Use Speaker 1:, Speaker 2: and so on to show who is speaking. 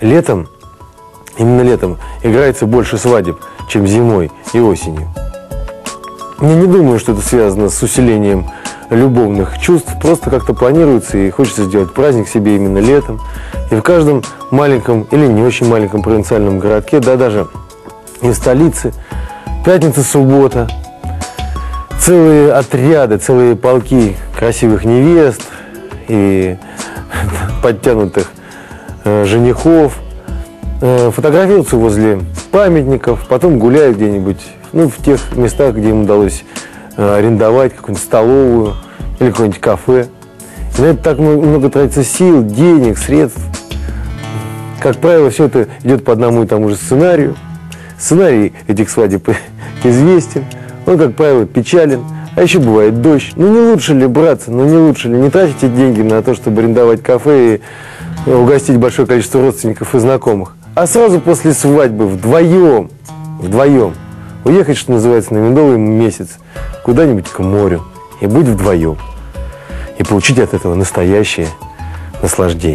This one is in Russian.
Speaker 1: летом, именно летом, играется больше свадеб, чем зимой и осенью. Я не думаю, что это связано с усилением любовных чувств, просто как-то планируется и хочется сделать праздник себе именно летом. И в каждом маленьком или не очень маленьком провинциальном городке, да даже и в столице, пятница, суббота, целые отряды, целые полки красивых невест и подтянутых женихов э, фотографируются возле памятников, потом гуляют где-нибудь, ну, в тех местах, где им удалось э, арендовать какую-нибудь столовую или какое-нибудь кафе. И на это так много, тратится сил, денег, средств. Как правило, все это идет по одному и тому же сценарию. Сценарий этих свадеб известен. Он, как правило, печален. А еще бывает дождь. Ну не лучше ли, братцы, ну не лучше ли не тратить эти деньги на то, чтобы арендовать кафе и угостить большое количество родственников и знакомых. А сразу после свадьбы вдвоем, вдвоем, уехать, что называется, на медовый месяц куда-нибудь к морю и быть вдвоем. И получить от этого настоящее наслаждение.